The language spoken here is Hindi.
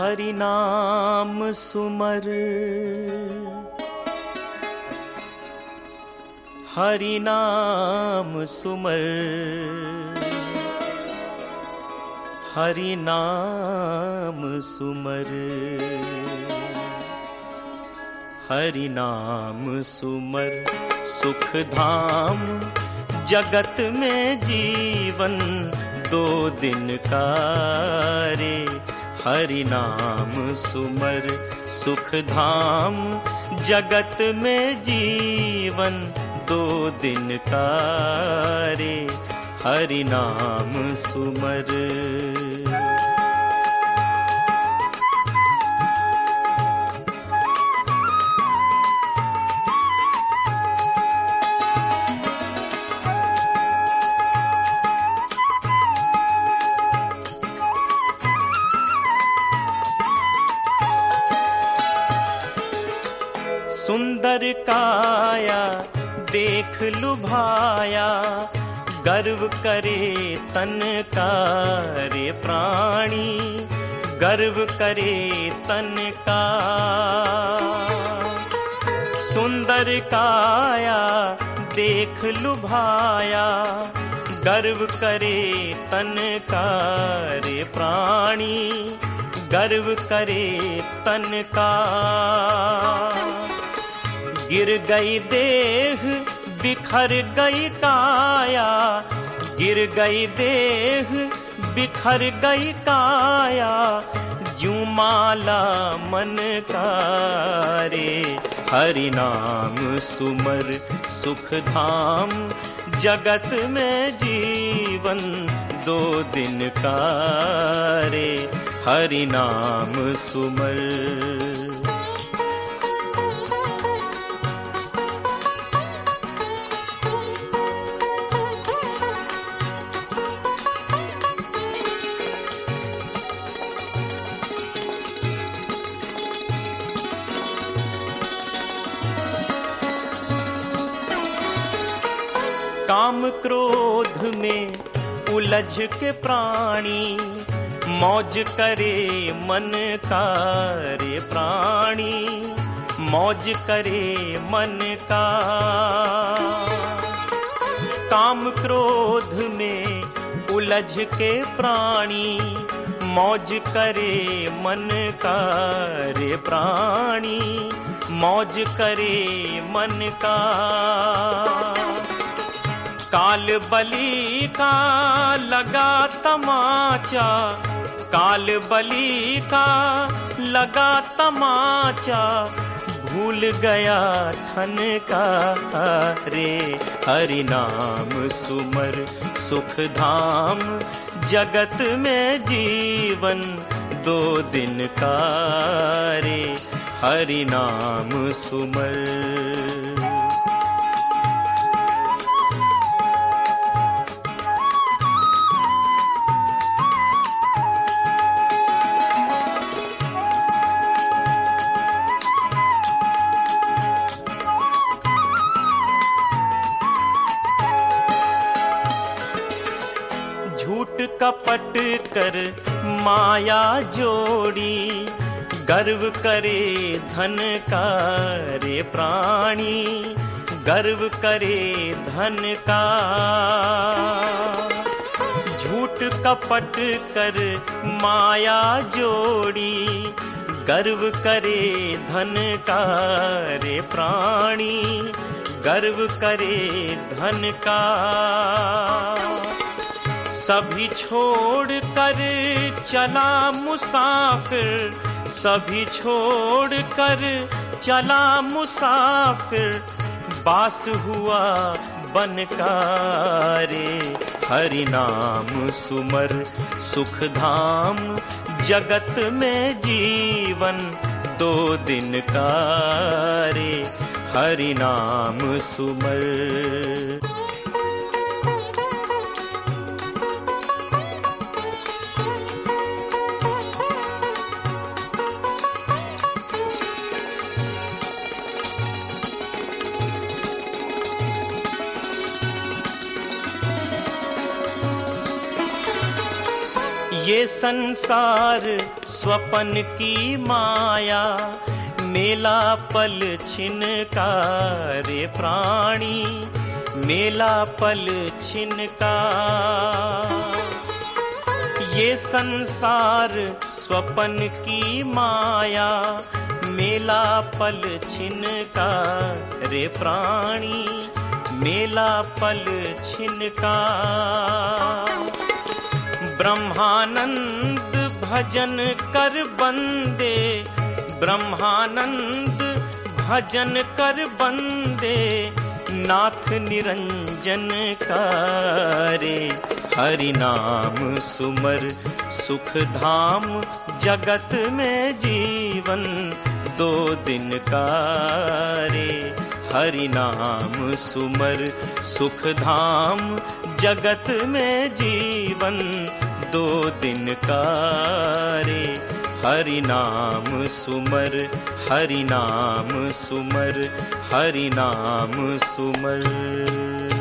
हरि नाम सुमर। हरि नाम सुमर। हरि नाम सुमर। हरि नाम सुमर। सुख धाम जगत में जीवन दो दिन का रे हरि नाम सुमर सुख धाम जगत में जीवन दो दिन का रे हरि नाम सुमर। सुंदर काया देख लुभाया। गर्व करे तन का रे प्राणी, गर्व करे तन का। सुंदर काया, देख लुभाया, गर्व करे तन का रे प्राणी, गर्व करे तन का। गिर गई देह, बिखर गई काया। गिर गई देह, बिखर गई काया। जू माला मन का रे हरि नाम सुमर सुख धाम जगत में जीवन दो दिन का रे हरि नाम सुमर। काम क्रोध में उलझ के प्राणी, मौज करे मन का रे प्राणी, मौज करे मन का। काम क्रोध में उलझ के प्राणी, मौज करे मन का रे प्राणी, मौज करे मन का। काल बली का लगा तमाचा। काल बली का लगा तमाचा। भूल गया ठन का, रे हरि नाम सुमर सुख धाम जगत में जीवन दो दिन का, रे हरि नाम सुमर। झूठ कपट कर माया जोड़ी, गर्व करे धन का रे प्राणी, गर्व करे धन का। झूठ कपट कर माया जोड़ी, गर्व करे धन का रे प्राणी, गर्व करे धन का। सभी छोड़ कर चला मुसाफिर। सभी छोड़ कर चला मुसाफिर। बास हुआ बन का रे हरि नाम सुमर, सुख धाम, जगत में जीवन, दो दिन का रे हरि नाम सुमर। ये संसार स्वपन की माया, मेला पल छिन का रे प्राणी, मेला पल छिन का ये संसार स्वपन की माया, मेला पल छिन का रे प्राणी, मेला पल छिन का ब्रह्मानंद भजन कर बंदे, ब्रह्मानंद भजन कर बंदे, नाथ निरंजन करे। हरि नाम सुमर, सुख धाम जगत में जीवन दो दिन का रे हरि नाम सुमर, सुख धाम जगत में जीवन दो दिन का रे हरि नाम सुमर हरि नाम सुमर हरि नाम सुमर।